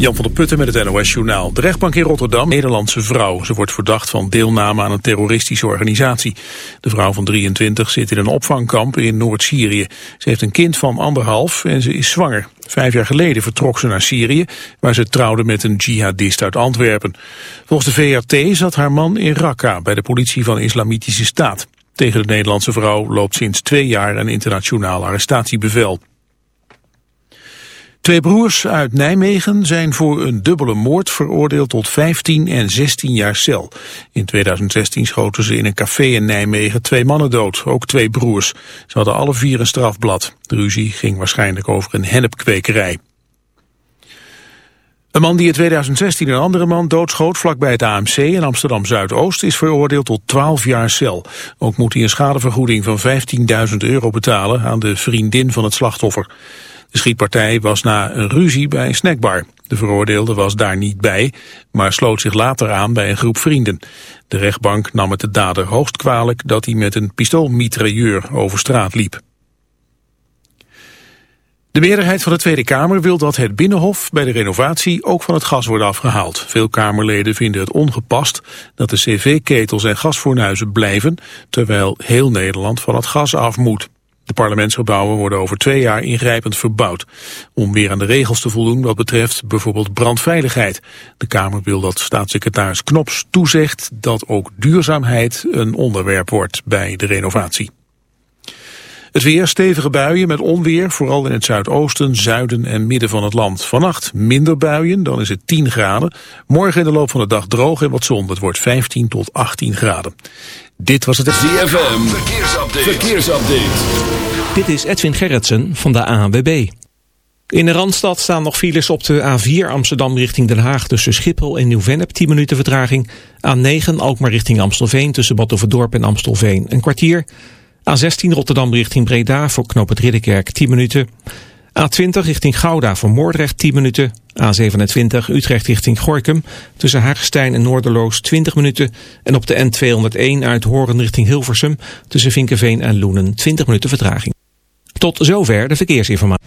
Jan van der Putten met het NOS-journaal. De rechtbank in Rotterdam, Nederlandse vrouw. Ze wordt verdacht van deelname aan een terroristische organisatie. De vrouw van 23 zit in een opvangkamp in Noord-Syrië. Ze heeft een kind van anderhalf en ze is zwanger. Vijf jaar geleden vertrok ze naar Syrië, waar ze trouwde met een jihadist uit Antwerpen. Volgens de VRT zat haar man in Raqqa bij de politie van Islamitische Staat. Tegen de Nederlandse vrouw loopt sinds twee jaar een internationaal arrestatiebevel. Twee broers uit Nijmegen zijn voor een dubbele moord veroordeeld tot 15 en 16 jaar cel. In 2016 schoten ze in een café in Nijmegen twee mannen dood, ook twee broers. Ze hadden alle vier een strafblad. De ruzie ging waarschijnlijk over een hennepkwekerij. Een man die in 2016 een andere man doodschoot vlakbij het AMC in Amsterdam-Zuidoost is veroordeeld tot 12 jaar cel. Ook moet hij een schadevergoeding van 15.000 euro betalen aan de vriendin van het slachtoffer. De schietpartij was na een ruzie bij een snackbar. De veroordeelde was daar niet bij, maar sloot zich later aan bij een groep vrienden. De rechtbank nam het de dader hoogst kwalijk dat hij met een pistoolmitrailleur over straat liep. De meerderheid van de Tweede Kamer wil dat het Binnenhof bij de renovatie ook van het gas wordt afgehaald. Veel Kamerleden vinden het ongepast dat de cv-ketels en gasfornuizen blijven, terwijl heel Nederland van het gas af moet. De parlementsgebouwen worden over twee jaar ingrijpend verbouwd. Om weer aan de regels te voldoen wat betreft bijvoorbeeld brandveiligheid. De Kamer wil dat staatssecretaris Knops toezegt dat ook duurzaamheid een onderwerp wordt bij de renovatie. Het weer, stevige buien met onweer, vooral in het zuidoosten, zuiden en midden van het land. Vannacht minder buien, dan is het 10 graden. Morgen in de loop van de dag droog en wat zon. Het wordt 15 tot 18 graden. Dit was het... ZFM, verkeersupdate. verkeersupdate. Dit is Edwin Gerritsen van de ANWB. In de Randstad staan nog files op de A4 Amsterdam richting Den Haag... tussen Schiphol en Nieuw-Vennep, 10 minuten vertraging. A9 Alkmaar richting Amstelveen tussen Batuverdorp en Amstelveen, een kwartier... A16 Rotterdam richting Breda voor knoop het Ridderkerk 10 minuten. A20 richting Gouda voor Moordrecht 10 minuten. A27 Utrecht richting Gorkum tussen Hagestein en Noorderloos 20 minuten. En op de N201 uit Horen richting Hilversum tussen Vinkenveen en Loenen 20 minuten vertraging. Tot zover de verkeersinformatie.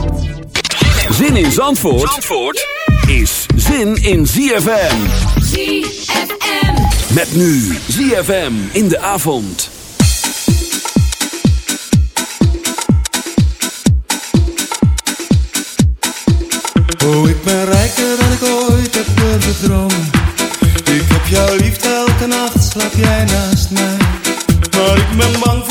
Zin in Zandvoort, Zandvoort is zin in ZFM. ZFM. Met nu ZFM in de avond. Oh, ik ben rijker dan ik ooit heb durven dromen. Ik heb jou lief, elke nacht slaap jij naast mij. Maar ik ben bang voor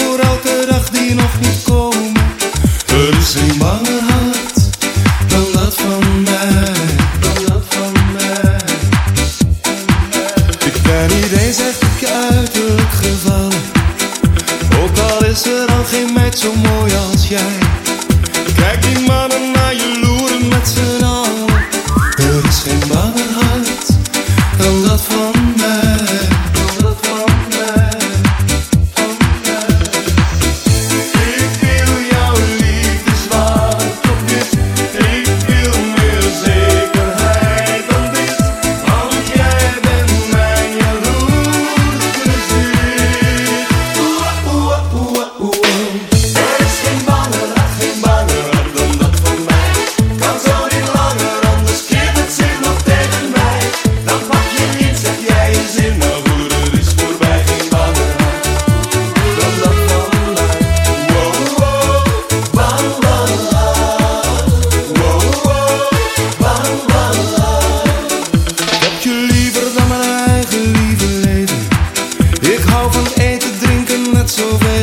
van eten, drinken, net zoveel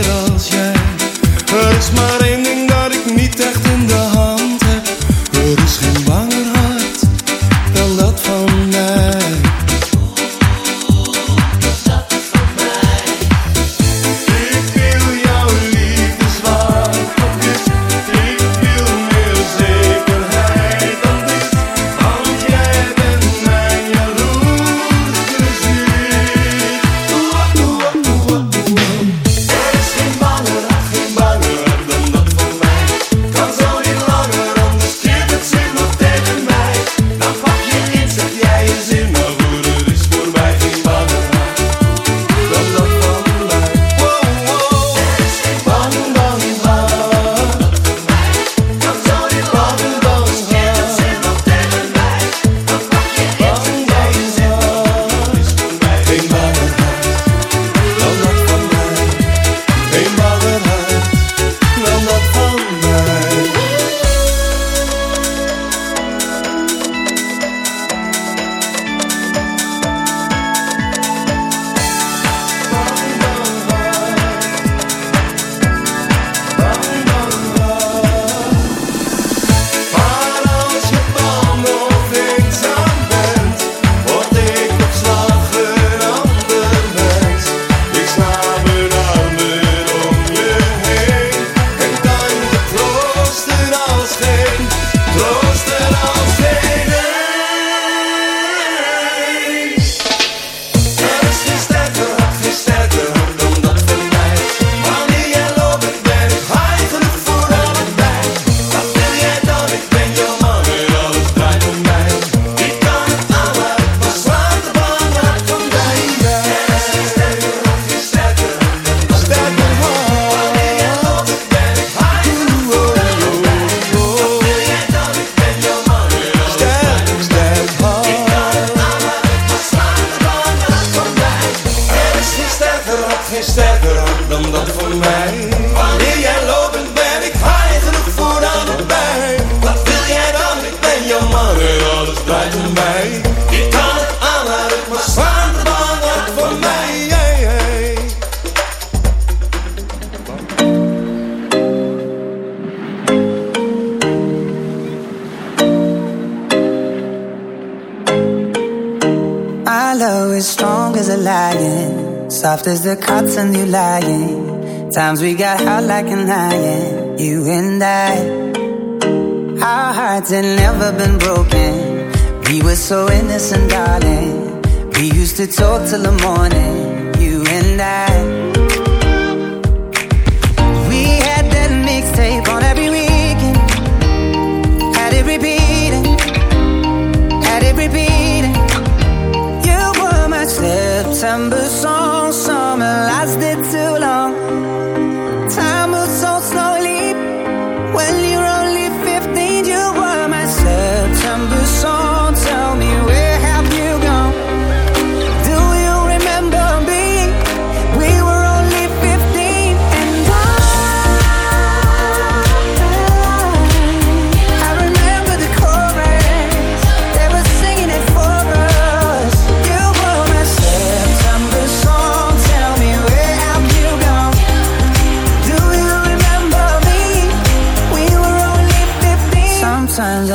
talk till the morning.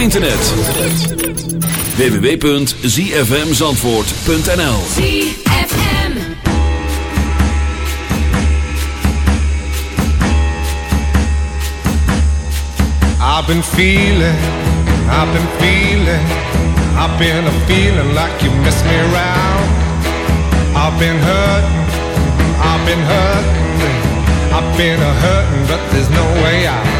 internet. www.zfmzandvoort.nl I've been feeling, I've been feeling I've been a feeling like you missed me around. I've been hurt, I've been hurt I've been a hurting but there's no way out.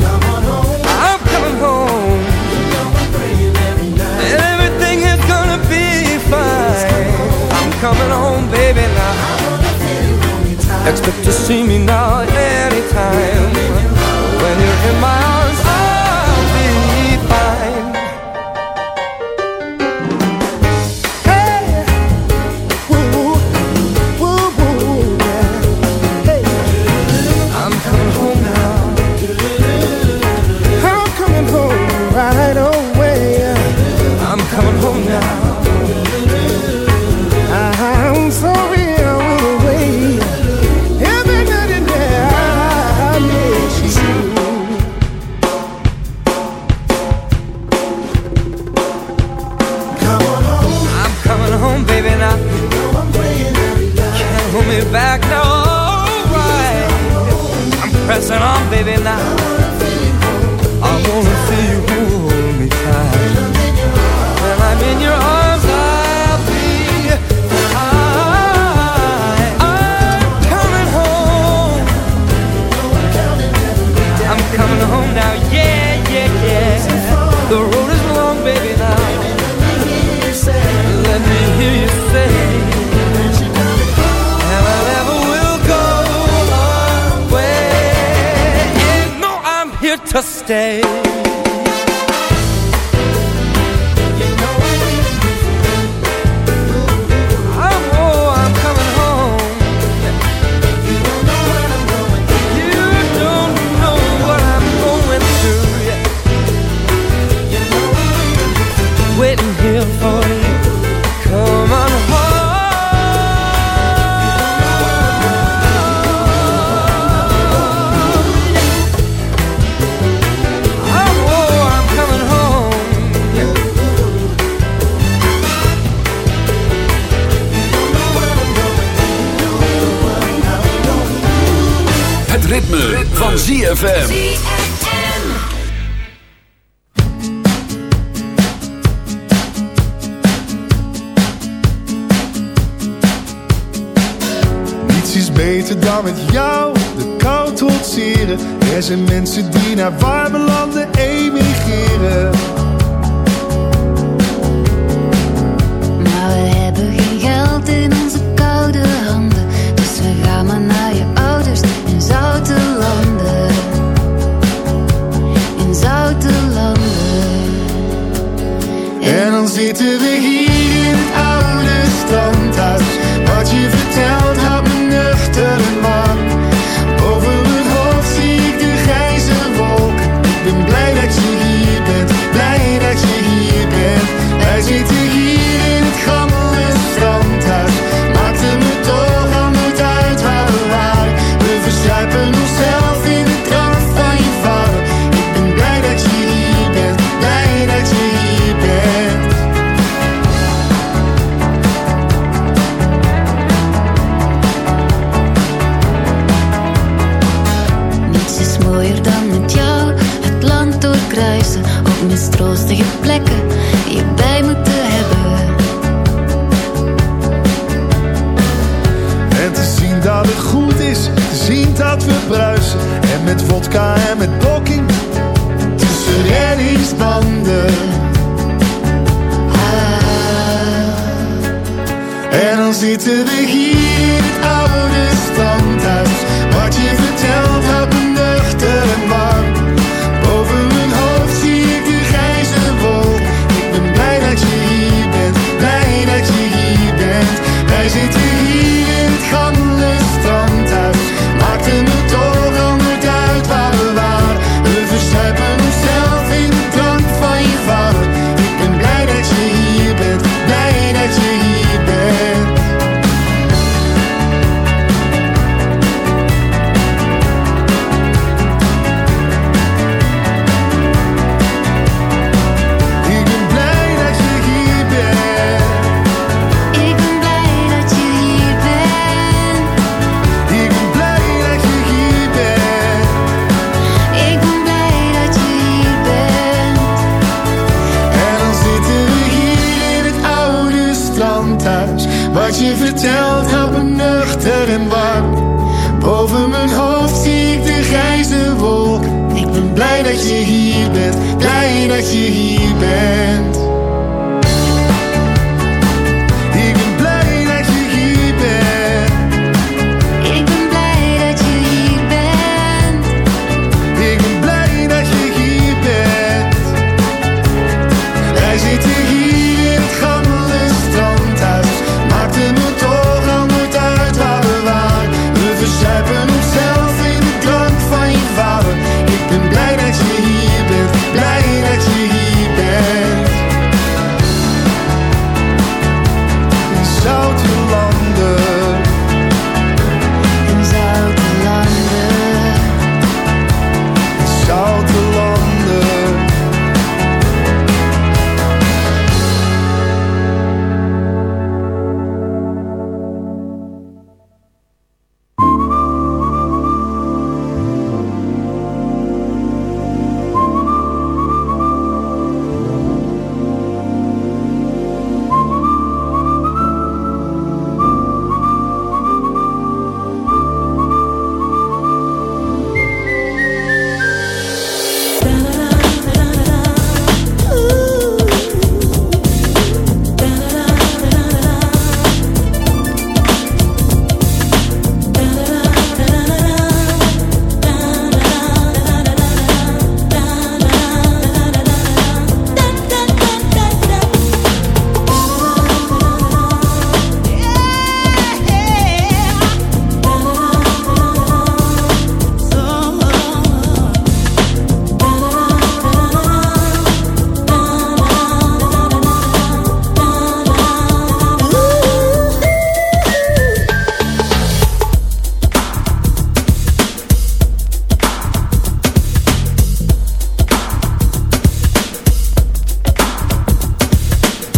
coming home, baby, now. Expect to see me now anytime when you're in my arms. stay. Er zijn mensen die naar waar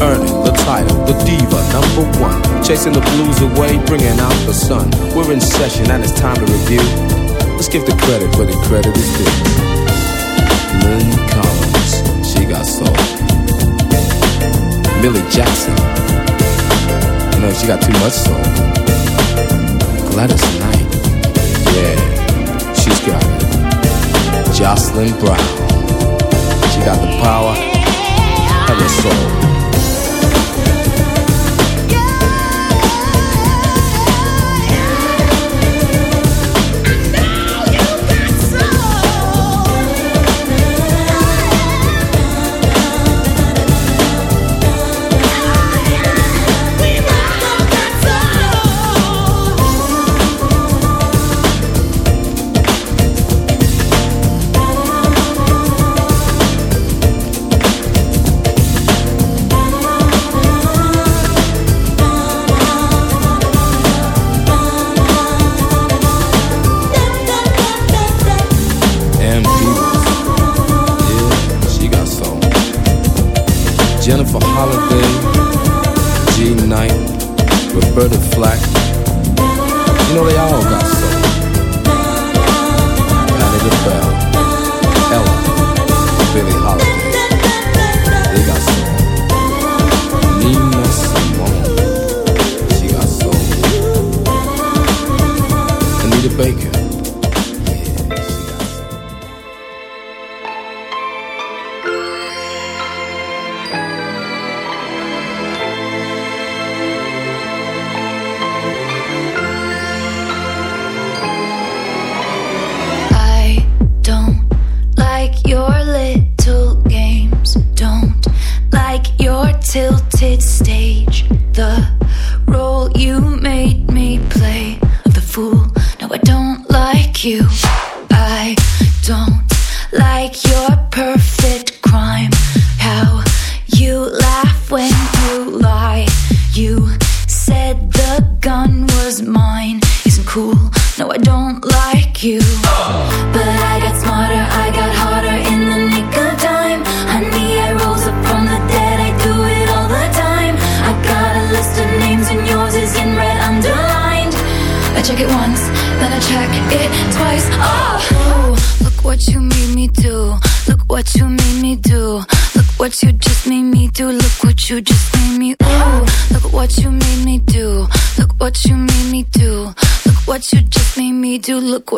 Earning the title, the diva number one. Chasing the blues away, bringing out the sun. We're in session and it's time to review. Let's give the credit where the credit is due. Lynn Collins, she got soul. Millie Jackson, know she got too much soul. Gladys Knight, yeah, she's got it. Jocelyn Brown, she got the power and the soul.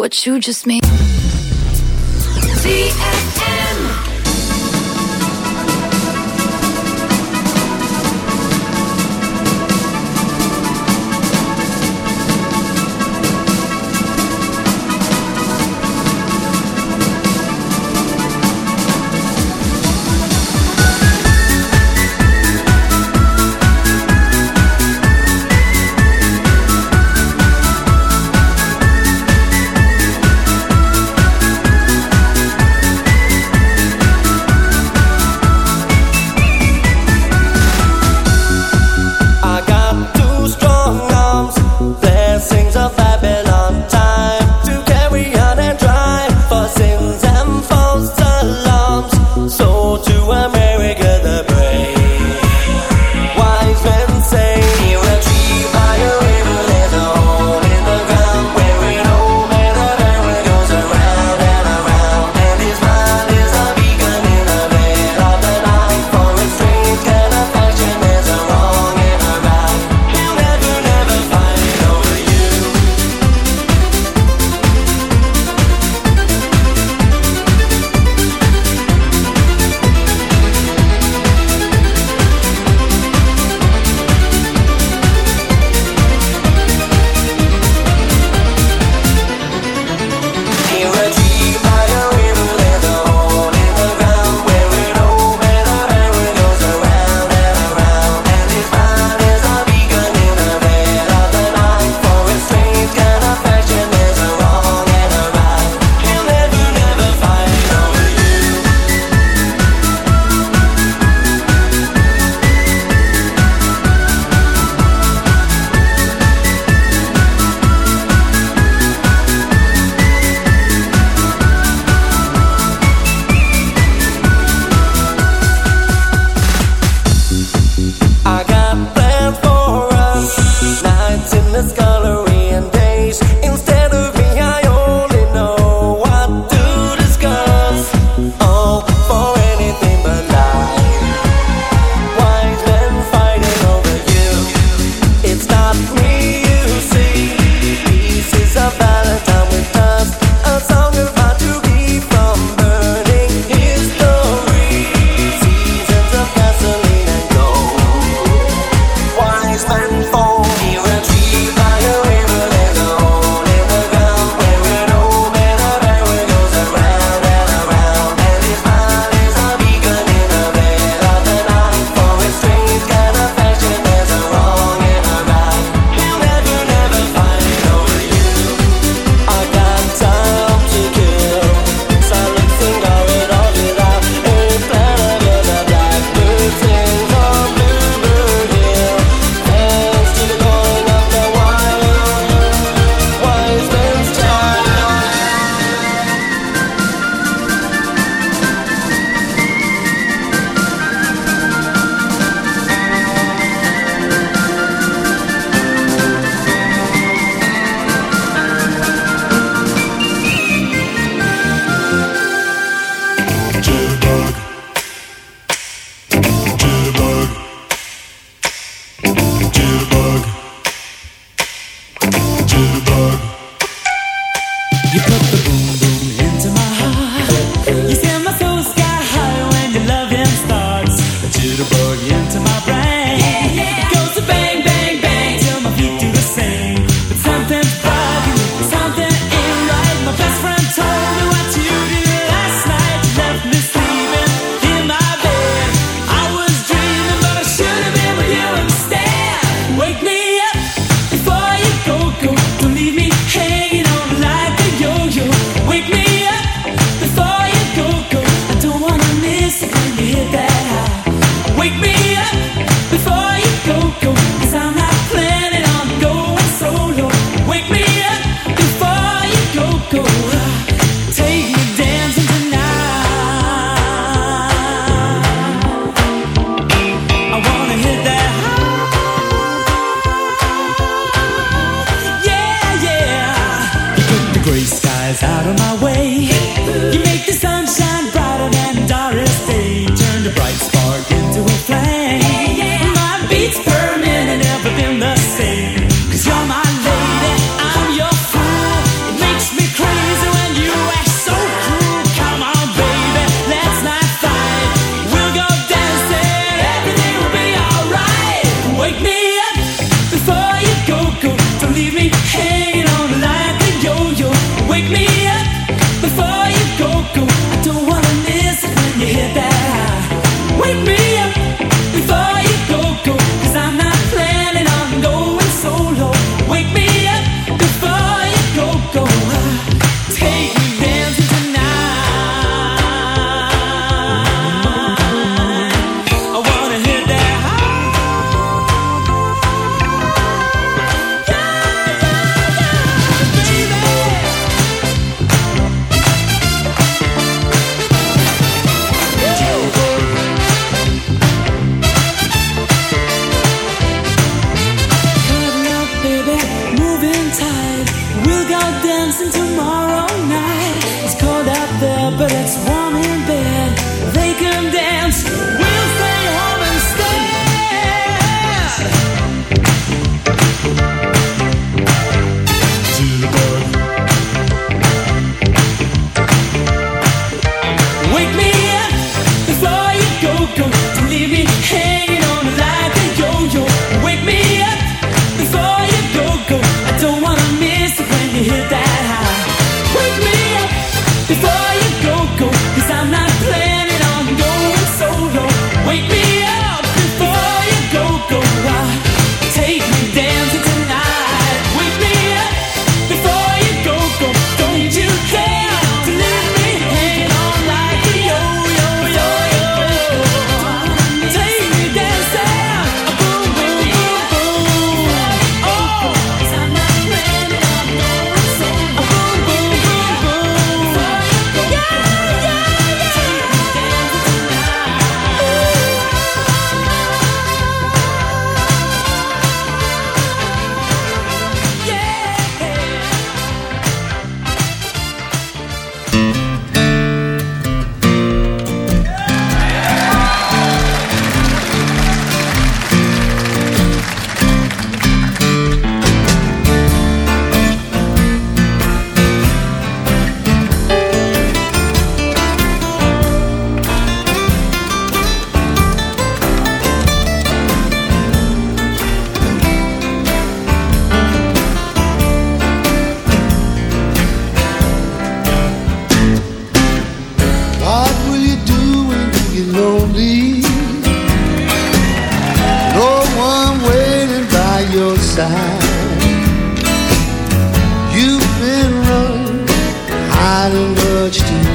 what you just made.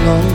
Much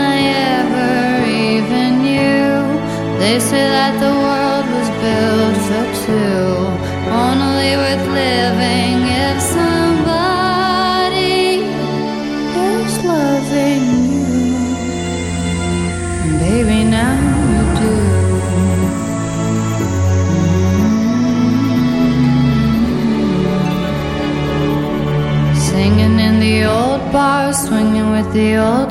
I even knew. They say that the world was built for two, only worth living if somebody is loving you. Baby, now you do. Mm-hmm. Singing in the old bars, swinging with the old